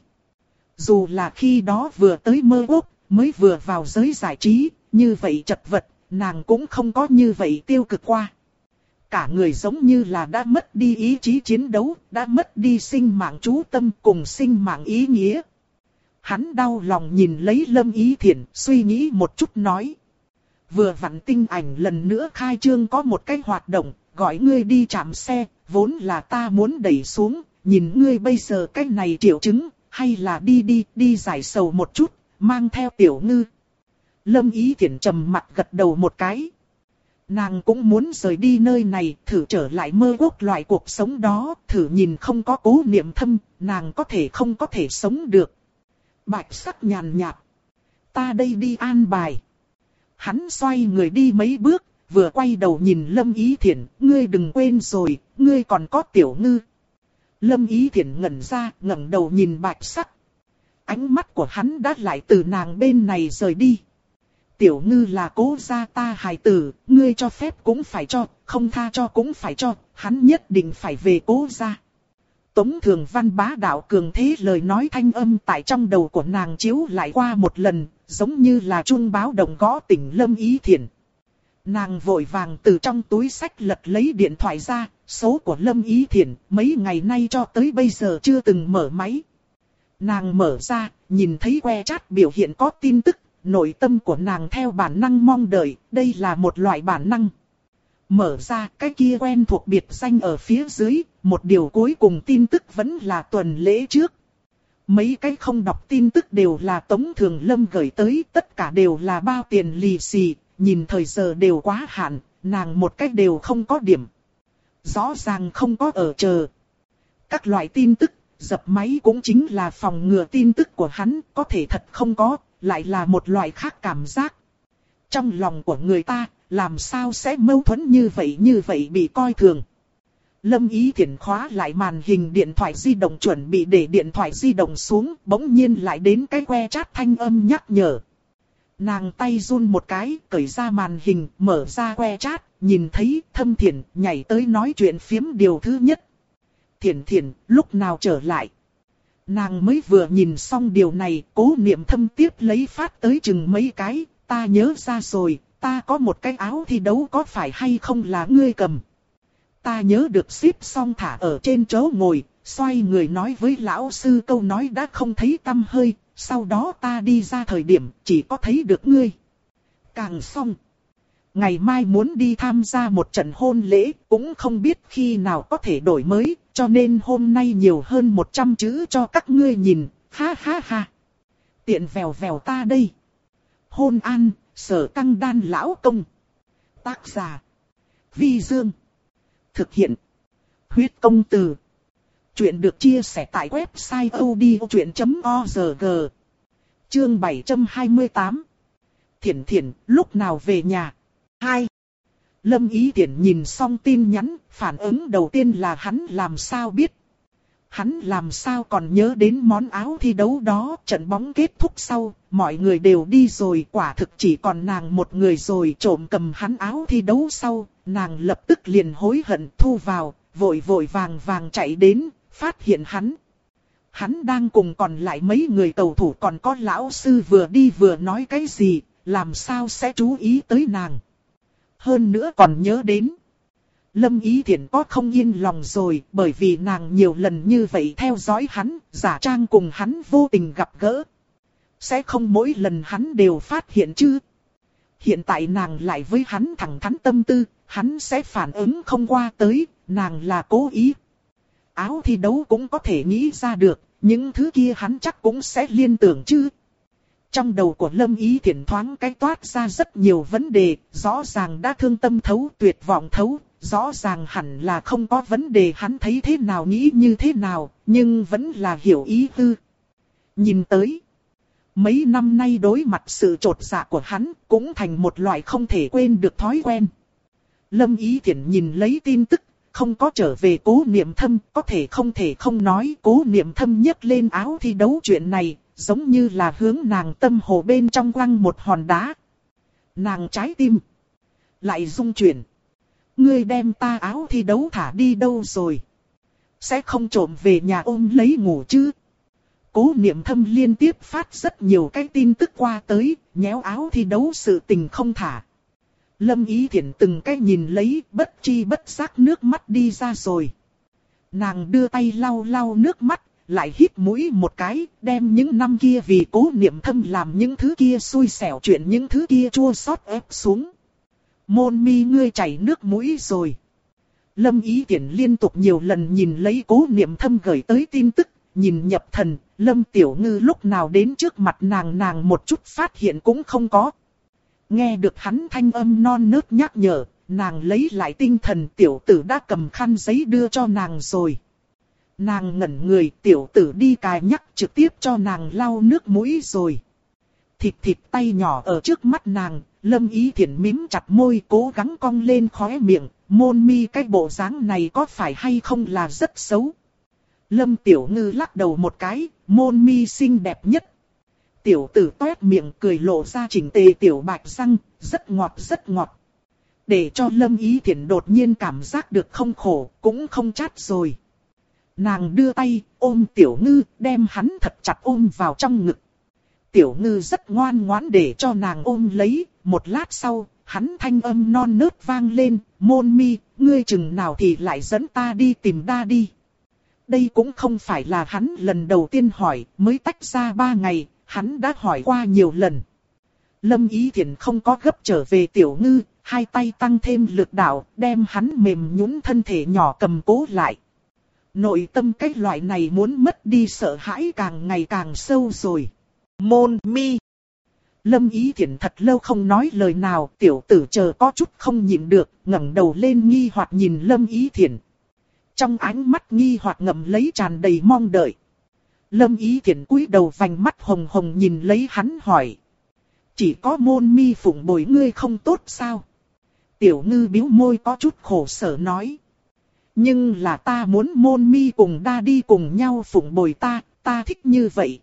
Dù là khi đó vừa tới mơ quốc, mới vừa vào giới giải trí, như vậy chật vật, nàng cũng không có như vậy tiêu cực qua. Cả người giống như là đã mất đi ý chí chiến đấu, đã mất đi sinh mạng chú tâm cùng sinh mạng ý nghĩa. Hắn đau lòng nhìn lấy lâm ý thiện, suy nghĩ một chút nói. Vừa vặn tinh ảnh lần nữa khai trương có một cái hoạt động, gọi ngươi đi chạm xe, vốn là ta muốn đẩy xuống, nhìn ngươi bây giờ cái này triệu chứng, hay là đi đi, đi giải sầu một chút, mang theo tiểu ngư. Lâm ý thiện trầm mặt gật đầu một cái. Nàng cũng muốn rời đi nơi này, thử trở lại mơ quốc loại cuộc sống đó, thử nhìn không có cố niệm thâm, nàng có thể không có thể sống được. Bạch sắc nhàn nhạt. Ta đây đi an bài. Hắn xoay người đi mấy bước, vừa quay đầu nhìn Lâm Ý Thiển, ngươi đừng quên rồi, ngươi còn có tiểu ngư. Lâm Ý Thiển ngẩn ra, ngẩng đầu nhìn bạch sắc. Ánh mắt của hắn đã lại từ nàng bên này rời đi. Tiểu ngư là cố gia ta hài tử, ngươi cho phép cũng phải cho, không tha cho cũng phải cho, hắn nhất định phải về cố gia. Tống thường văn bá đạo cường thế lời nói thanh âm tại trong đầu của nàng chiếu lại qua một lần, giống như là chuông báo động gõ tỉnh lâm ý thiền. Nàng vội vàng từ trong túi sách lật lấy điện thoại ra, số của lâm ý thiển mấy ngày nay cho tới bây giờ chưa từng mở máy. Nàng mở ra, nhìn thấy que chat biểu hiện có tin tức, nội tâm của nàng theo bản năng mong đợi, đây là một loại bản năng. Mở ra cái kia quen thuộc biệt danh ở phía dưới, một điều cuối cùng tin tức vẫn là tuần lễ trước. Mấy cái không đọc tin tức đều là Tống Thường Lâm gửi tới, tất cả đều là bao tiền lì xì, nhìn thời giờ đều quá hạn, nàng một cách đều không có điểm. Rõ ràng không có ở chờ. Các loại tin tức, dập máy cũng chính là phòng ngừa tin tức của hắn, có thể thật không có, lại là một loại khác cảm giác. Trong lòng của người ta, làm sao sẽ mâu thuẫn như vậy như vậy bị coi thường. Lâm Ý Thiển khóa lại màn hình điện thoại di động chuẩn bị để điện thoại di động xuống, bỗng nhiên lại đến cái que chat thanh âm nhắc nhở. Nàng tay run một cái, cởi ra màn hình, mở ra que chat, nhìn thấy thâm thiển nhảy tới nói chuyện phiếm điều thứ nhất. Thiển thiển, lúc nào trở lại? Nàng mới vừa nhìn xong điều này, cố niệm thâm tiếp lấy phát tới chừng mấy cái, ta nhớ ra rồi, ta có một cái áo thi đấu có phải hay không là ngươi cầm. Ta nhớ được ship xong thả ở trên chỗ ngồi, xoay người nói với lão sư câu nói đã không thấy tâm hơi, sau đó ta đi ra thời điểm chỉ có thấy được ngươi. Càng xong. Ngày mai muốn đi tham gia một trận hôn lễ, cũng không biết khi nào có thể đổi mới, cho nên hôm nay nhiều hơn 100 chữ cho các ngươi nhìn, ha ha ha. Tiện vèo vèo ta đây. Hôn an, sở căng đan lão công. Tác giả. Vi Dương. Thực hiện. Huyết công từ. Chuyện được chia sẻ tại website odchuyện.org. Chương 728. Thiển thiển, lúc nào về nhà? 2. Lâm Ý Thiển nhìn xong tin nhắn, phản ứng đầu tiên là hắn làm sao biết. hắn làm sao còn nhớ đến món áo thi đấu đó, trận bóng kết thúc sau, mọi người đều đi rồi, quả thực chỉ còn nàng một người rồi trộm cầm hắn áo thi đấu sau, nàng lập tức liền hối hận thu vào, vội vội vàng vàng chạy đến, phát hiện hắn. Hắn đang cùng còn lại mấy người cầu thủ còn có lão sư vừa đi vừa nói cái gì, làm sao sẽ chú ý tới nàng. Hơn nữa còn nhớ đến. Lâm Ý Thiển có không yên lòng rồi bởi vì nàng nhiều lần như vậy theo dõi hắn, giả trang cùng hắn vô tình gặp gỡ. Sẽ không mỗi lần hắn đều phát hiện chứ. Hiện tại nàng lại với hắn thẳng thắn tâm tư, hắn sẽ phản ứng không qua tới, nàng là cố ý. Áo thi đấu cũng có thể nghĩ ra được, những thứ kia hắn chắc cũng sẽ liên tưởng chứ. Trong đầu của Lâm Ý Thiển thoáng cái toát ra rất nhiều vấn đề, rõ ràng đã thương tâm thấu, tuyệt vọng thấu, rõ ràng hẳn là không có vấn đề hắn thấy thế nào nghĩ như thế nào, nhưng vẫn là hiểu ý hư. Nhìn tới, mấy năm nay đối mặt sự trột dạ của hắn cũng thành một loại không thể quên được thói quen. Lâm Ý Thiển nhìn lấy tin tức, không có trở về cố niệm thâm, có thể không thể không nói cố niệm thâm nhấc lên áo thi đấu chuyện này, giống như là hướng nàng tâm hồ bên trong quăng một hòn đá. Nàng trái tim, lại rung chuyển. Ngươi đem ta áo thi đấu thả đi đâu rồi? Sẽ không trộm về nhà ôm lấy ngủ chứ? Cố niệm thâm liên tiếp phát rất nhiều cái tin tức qua tới, nhéo áo thi đấu sự tình không thả. Lâm Ý Thiển từng cái nhìn lấy, bất chi bất giác nước mắt đi ra rồi. Nàng đưa tay lau lau nước mắt, lại hít mũi một cái, đem những năm kia vì cố niệm thâm làm những thứ kia xui xẻo chuyện những thứ kia chua xót ép xuống. Môn mi ngươi chảy nước mũi rồi. Lâm Ý Tiễn liên tục nhiều lần nhìn lấy cố niệm thâm gửi tới tin tức, nhìn nhập thần, Lâm Tiểu Ngư lúc nào đến trước mặt nàng nàng một chút phát hiện cũng không có. Nghe được hắn thanh âm non nớt nhắc nhở, nàng lấy lại tinh thần tiểu tử đã cầm khăn giấy đưa cho nàng rồi. Nàng ngẩn người tiểu tử đi cài nhắc trực tiếp cho nàng lau nước mũi rồi. Thịt thịt tay nhỏ ở trước mắt nàng, lâm ý thiện mím chặt môi cố gắng cong lên khóe miệng, môn mi cái bộ dáng này có phải hay không là rất xấu. Lâm tiểu ngư lắc đầu một cái, môn mi xinh đẹp nhất. Tiểu tử toét miệng cười lộ ra chỉnh tề tiểu bạch răng, rất ngọt rất ngọt. Để cho lâm ý thiện đột nhiên cảm giác được không khổ, cũng không chát rồi. Nàng đưa tay, ôm tiểu ngư, đem hắn thật chặt ôm vào trong ngực. Tiểu ngư rất ngoan ngoãn để cho nàng ôm lấy, một lát sau, hắn thanh âm non nớt vang lên, môn mi, ngươi chừng nào thì lại dẫn ta đi tìm đa đi. Đây cũng không phải là hắn lần đầu tiên hỏi, mới tách ra ba ngày, hắn đã hỏi qua nhiều lần. Lâm Ý Thiển không có gấp trở về tiểu ngư, hai tay tăng thêm lực đạo, đem hắn mềm nhũn thân thể nhỏ cầm cố lại. Nội tâm cái loại này muốn mất đi sợ hãi càng ngày càng sâu rồi. Môn mi. Lâm Ý Thiển thật lâu không nói lời nào, tiểu tử chờ có chút không nhịn được, ngẩng đầu lên nghi hoặc nhìn Lâm Ý Thiển. Trong ánh mắt nghi hoặc ngậm lấy tràn đầy mong đợi. Lâm Ý Thiển cúi đầu vành mắt hồng hồng nhìn lấy hắn hỏi. Chỉ có môn mi phụng bồi ngươi không tốt sao? Tiểu ngư biếu môi có chút khổ sở nói. Nhưng là ta muốn môn mi cùng đa đi cùng nhau phụng bồi ta, ta thích như vậy.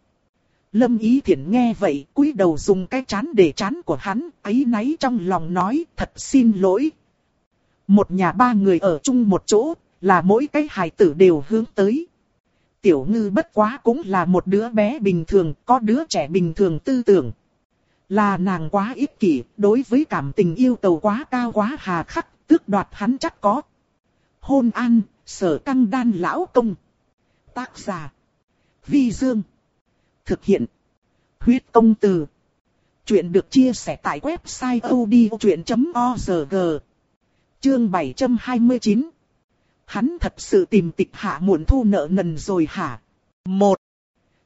Lâm Ý Thiển nghe vậy, cúi đầu dùng cái chán để chán của hắn, ấy náy trong lòng nói, thật xin lỗi. Một nhà ba người ở chung một chỗ, là mỗi cái hài tử đều hướng tới. Tiểu ngư bất quá cũng là một đứa bé bình thường, có đứa trẻ bình thường tư tưởng. Là nàng quá ích kỷ, đối với cảm tình yêu tàu quá cao quá hà khắc, tước đoạt hắn chắc có. Hôn an, sở căng đan lão công. Tác giả. Vi Dương. Thực hiện. Huyết công từ. Chuyện được chia sẻ tại website odchuyện.org. Chương 729. Hắn thật sự tìm tịch hạ muộn thu nợ nần rồi hả? Một.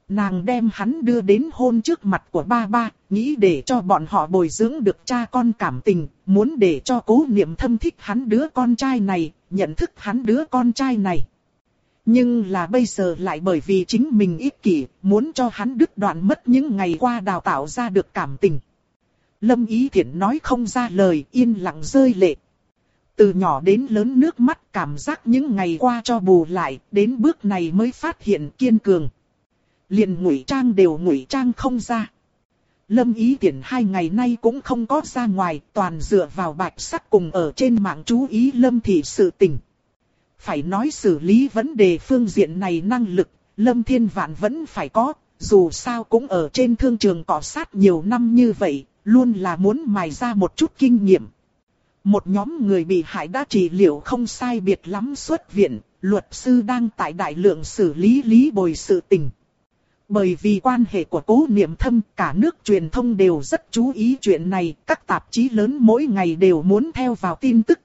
Nàng đem hắn đưa đến hôn trước mặt của ba ba, nghĩ để cho bọn họ bồi dưỡng được cha con cảm tình, muốn để cho cố niệm thâm thích hắn đứa con trai này, nhận thức hắn đứa con trai này. Nhưng là bây giờ lại bởi vì chính mình ích kỷ, muốn cho hắn đứt đoạn mất những ngày qua đào tạo ra được cảm tình. Lâm Ý Thiển nói không ra lời, yên lặng rơi lệ từ nhỏ đến lớn nước mắt cảm giác những ngày qua cho bù lại, đến bước này mới phát hiện kiên cường. liền ngụy trang đều ngụy trang không ra. Lâm ý tiện hai ngày nay cũng không có ra ngoài, toàn dựa vào bạch sắc cùng ở trên mạng chú ý lâm thị sự tình. Phải nói xử lý vấn đề phương diện này năng lực, lâm thiên vạn vẫn phải có, dù sao cũng ở trên thương trường cọ sát nhiều năm như vậy, luôn là muốn mài ra một chút kinh nghiệm. Một nhóm người bị hại đã trị liệu không sai biệt lắm xuất viện, luật sư đang tại đại lượng xử lý lý bồi sự tình. Bởi vì quan hệ của cố niệm thâm cả nước truyền thông đều rất chú ý chuyện này, các tạp chí lớn mỗi ngày đều muốn theo vào tin tức.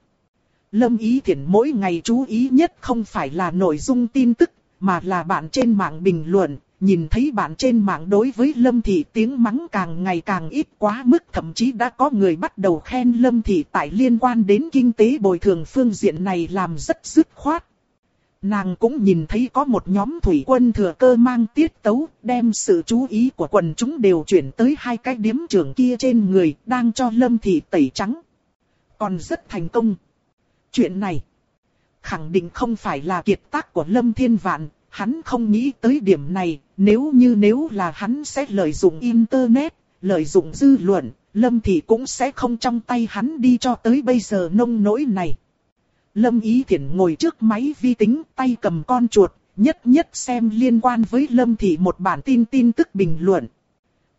Lâm Ý Thiển mỗi ngày chú ý nhất không phải là nội dung tin tức, mà là bạn trên mạng bình luận, nhìn thấy bạn trên mạng đối với Lâm Thị tiếng mắng càng ngày càng ít quá mức thậm chí đã có người bắt đầu khen Lâm Thị tại liên quan đến kinh tế bồi thường phương diện này làm rất dứt khoát. Nàng cũng nhìn thấy có một nhóm thủy quân thừa cơ mang tiết tấu, đem sự chú ý của quần chúng đều chuyển tới hai cái điếm trưởng kia trên người, đang cho Lâm Thị tẩy trắng. Còn rất thành công. Chuyện này, khẳng định không phải là kiệt tác của Lâm Thiên Vạn, hắn không nghĩ tới điểm này, nếu như nếu là hắn sẽ lợi dụng Internet, lợi dụng dư luận, Lâm Thị cũng sẽ không trong tay hắn đi cho tới bây giờ nông nỗi này. Lâm Ý Thiển ngồi trước máy vi tính, tay cầm con chuột, nhất nhất xem liên quan với Lâm Thị một bản tin tin tức bình luận.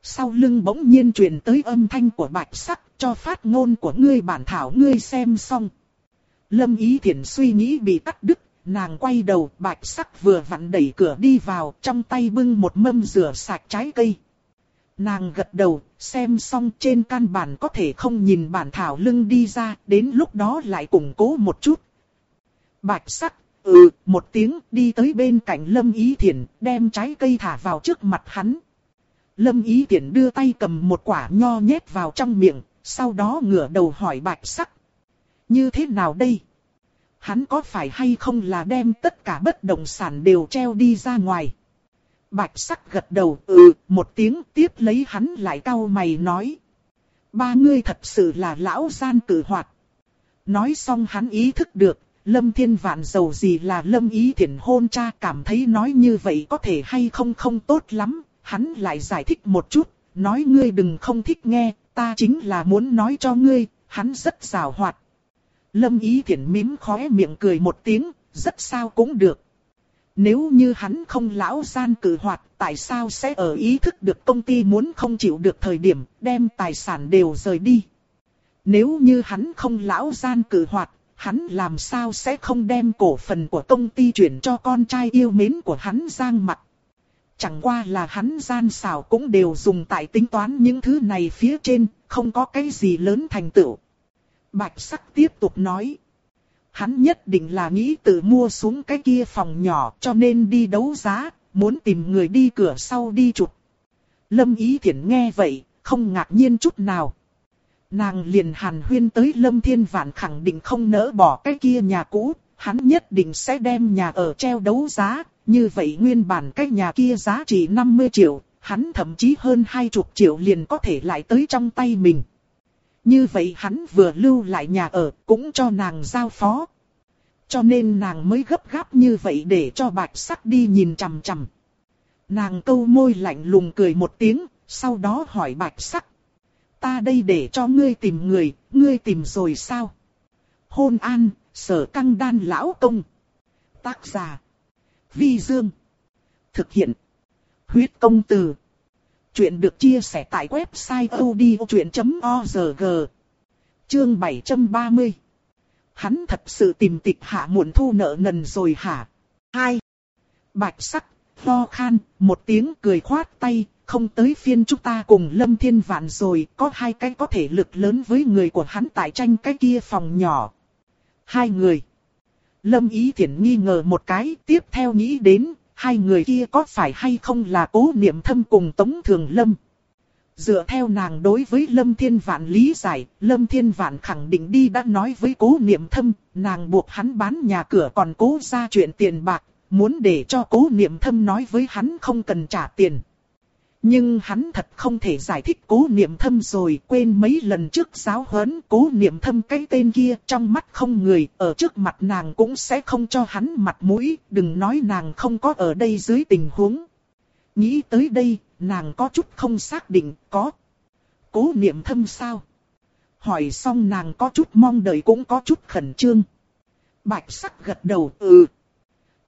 Sau lưng bỗng nhiên truyền tới âm thanh của bạch sắc, cho phát ngôn của ngươi bản thảo ngươi xem xong. Lâm Ý Thiển suy nghĩ bị cắt đứt, nàng quay đầu, bạch sắc vừa vặn đẩy cửa đi vào, trong tay bưng một mâm rửa sạch trái cây. Nàng gật đầu, xem xong trên căn bản có thể không nhìn bản thảo lưng đi ra, đến lúc đó lại củng cố một chút. Bạch sắc, ừ, một tiếng đi tới bên cạnh Lâm Ý Thiển, đem trái cây thả vào trước mặt hắn. Lâm Ý Thiển đưa tay cầm một quả nho nhét vào trong miệng, sau đó ngửa đầu hỏi bạch sắc. Như thế nào đây? Hắn có phải hay không là đem tất cả bất động sản đều treo đi ra ngoài? Bạch sắc gật đầu ừ một tiếng tiếp lấy hắn lại cau mày nói. Ba ngươi thật sự là lão gian cử hoạt. Nói xong hắn ý thức được, Lâm Thiên Vạn giàu gì là Lâm Ý Thiển hôn cha cảm thấy nói như vậy có thể hay không không tốt lắm. Hắn lại giải thích một chút, nói ngươi đừng không thích nghe, ta chính là muốn nói cho ngươi, hắn rất rào hoạt. Lâm Ý Thiển mím khóe miệng cười một tiếng, rất sao cũng được. Nếu như hắn không lão gian cử hoạt, tại sao sẽ ở ý thức được công ty muốn không chịu được thời điểm, đem tài sản đều rời đi. Nếu như hắn không lão gian cử hoạt, hắn làm sao sẽ không đem cổ phần của công ty chuyển cho con trai yêu mến của hắn Giang mặt? Chẳng qua là hắn gian xảo cũng đều dùng tại tính toán những thứ này phía trên, không có cái gì lớn thành tựu. Bạch sắc tiếp tục nói hắn nhất định là nghĩ tự mua xuống cái kia phòng nhỏ cho nên đi đấu giá, muốn tìm người đi cửa sau đi chụp. Lâm Ý Thiển nghe vậy, không ngạc nhiên chút nào. Nàng liền hàn huyên tới Lâm Thiên Vạn khẳng định không nỡ bỏ cái kia nhà cũ, hắn nhất định sẽ đem nhà ở treo đấu giá, như vậy nguyên bản cái nhà kia giá trị 50 triệu, hắn thậm chí hơn 20 triệu liền có thể lại tới trong tay mình. Như vậy hắn vừa lưu lại nhà ở cũng cho nàng giao phó. Cho nên nàng mới gấp gáp như vậy để cho bạch sắc đi nhìn chằm chằm. Nàng câu môi lạnh lùng cười một tiếng, sau đó hỏi bạch sắc. Ta đây để cho ngươi tìm người, ngươi tìm rồi sao? Hôn an, sở căng đan lão công. Tác giả. Vi Dương. Thực hiện. Huyết công từ. Chuyện được chia sẻ tại website odchuyện.org Chương 730 Hắn thật sự tìm tịch hạ muộn thu nợ nần rồi hả? Hai Bạch sắc, lo khan, một tiếng cười khoát tay, không tới phiên chúng ta cùng Lâm Thiên Vạn rồi, có hai cái có thể lực lớn với người của hắn tại tranh cái kia phòng nhỏ. Hai người. Lâm Ý Thiển nghi ngờ một cái, tiếp theo nghĩ đến, hai người kia có phải hay không là cố niệm thâm cùng Tống Thường Lâm. Dựa theo nàng đối với Lâm Thiên Vạn lý giải, Lâm Thiên Vạn khẳng định đi đã nói với cố niệm thâm, nàng buộc hắn bán nhà cửa còn cố ra chuyện tiền bạc, muốn để cho cố niệm thâm nói với hắn không cần trả tiền. Nhưng hắn thật không thể giải thích cố niệm thâm rồi, quên mấy lần trước giáo huấn cố niệm thâm cái tên kia trong mắt không người, ở trước mặt nàng cũng sẽ không cho hắn mặt mũi, đừng nói nàng không có ở đây dưới tình huống. Nghĩ tới đây, nàng có chút không xác định, có. Cố niệm thâm sao? Hỏi xong nàng có chút mong đợi cũng có chút khẩn trương. Bạch sắc gật đầu, ừ.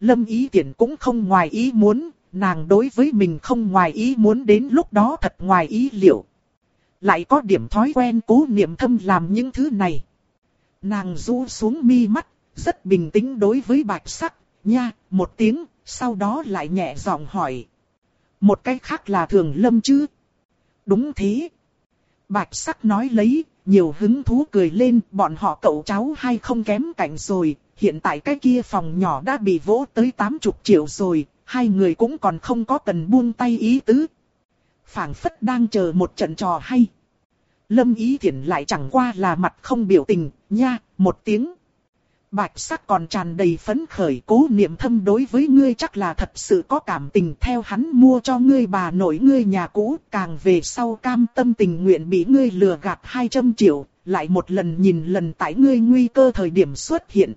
Lâm ý tiện cũng không ngoài ý muốn, nàng đối với mình không ngoài ý muốn đến lúc đó thật ngoài ý liệu. Lại có điểm thói quen cố niệm thâm làm những thứ này. Nàng rũ xuống mi mắt, rất bình tĩnh đối với bạch sắc, nha, một tiếng, sau đó lại nhẹ giọng hỏi. Một cách khác là thường lâm chứ? Đúng thế. Bạch sắc nói lấy, nhiều hứng thú cười lên, bọn họ cậu cháu hay không kém cảnh rồi, hiện tại cái kia phòng nhỏ đã bị vỗ tới 80 triệu rồi, hai người cũng còn không có cần buông tay ý tứ. phảng phất đang chờ một trận trò hay. Lâm ý thiện lại chẳng qua là mặt không biểu tình, nha, một tiếng. Bạch sắc còn tràn đầy phấn khởi cố niệm thâm đối với ngươi chắc là thật sự có cảm tình theo hắn mua cho ngươi bà nội ngươi nhà cũ, càng về sau cam tâm tình nguyện bị ngươi lừa gạt 200 triệu, lại một lần nhìn lần tại ngươi nguy cơ thời điểm xuất hiện.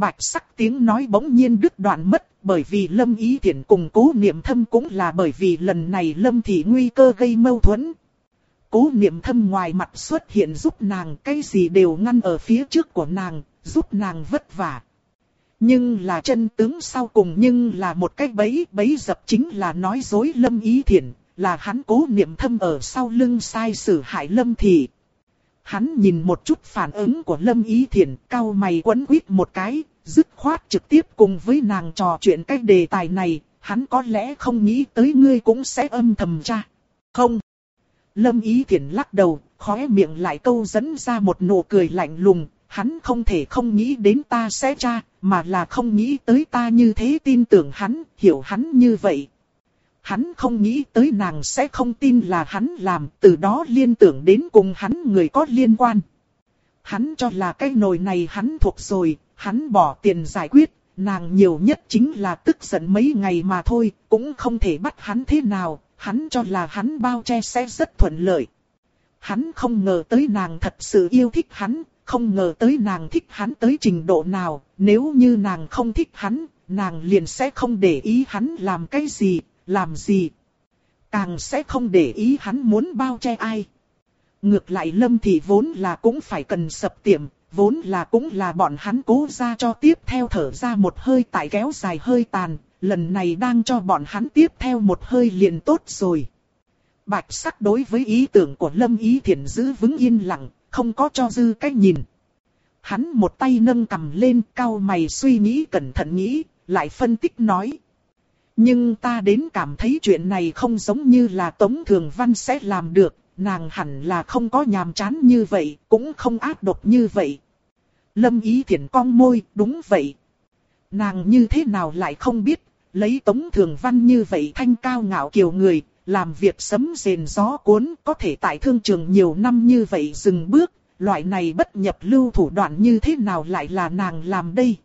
Bạch sắc tiếng nói bỗng nhiên đứt đoạn mất, bởi vì Lâm Ý Thiển cùng cố niệm thâm cũng là bởi vì lần này Lâm Thị nguy cơ gây mâu thuẫn. Cố niệm thâm ngoài mặt xuất hiện giúp nàng cái gì đều ngăn ở phía trước của nàng, giúp nàng vất vả. Nhưng là chân tướng sau cùng nhưng là một cái bẫy, bẫy dập chính là nói dối Lâm Ý Thiển, là hắn cố niệm thâm ở sau lưng sai sử hại Lâm Thị. Hắn nhìn một chút phản ứng của Lâm Ý Thiển, cao mày quấn quýt một cái, dứt khoát trực tiếp cùng với nàng trò chuyện cái đề tài này, hắn có lẽ không nghĩ tới ngươi cũng sẽ âm thầm tra. Không. Lâm Ý Thiển lắc đầu, khóe miệng lại câu dẫn ra một nụ cười lạnh lùng, hắn không thể không nghĩ đến ta sẽ tra, mà là không nghĩ tới ta như thế tin tưởng hắn, hiểu hắn như vậy. Hắn không nghĩ tới nàng sẽ không tin là hắn làm, từ đó liên tưởng đến cùng hắn người có liên quan. Hắn cho là cái nồi này hắn thuộc rồi, hắn bỏ tiền giải quyết, nàng nhiều nhất chính là tức giận mấy ngày mà thôi, cũng không thể bắt hắn thế nào, hắn cho là hắn bao che sẽ rất thuận lợi. Hắn không ngờ tới nàng thật sự yêu thích hắn, không ngờ tới nàng thích hắn tới trình độ nào, nếu như nàng không thích hắn, nàng liền sẽ không để ý hắn làm cái gì, làm gì. Càng sẽ không để ý hắn muốn bao che ai. Ngược lại Lâm Thị vốn là cũng phải cần sập tiệm, vốn là cũng là bọn hắn cố ra cho tiếp theo thở ra một hơi tại kéo dài hơi tàn, lần này đang cho bọn hắn tiếp theo một hơi liền tốt rồi. Bạch sắc đối với ý tưởng của Lâm Ý Thiển giữ vững yên lặng, không có cho dư cách nhìn. Hắn một tay nâng cầm lên cao mày suy nghĩ cẩn thận nghĩ, lại phân tích nói. Nhưng ta đến cảm thấy chuyện này không giống như là Tống Thường Văn sẽ làm được, nàng hẳn là không có nhàm chán như vậy, cũng không ác độc như vậy. Lâm ý thiện cong môi, đúng vậy. Nàng như thế nào lại không biết, lấy tống thường văn như vậy thanh cao ngạo kiều người, làm việc sấm rền gió cuốn, có thể tại thương trường nhiều năm như vậy dừng bước, loại này bất nhập lưu thủ đoạn như thế nào lại là nàng làm đây.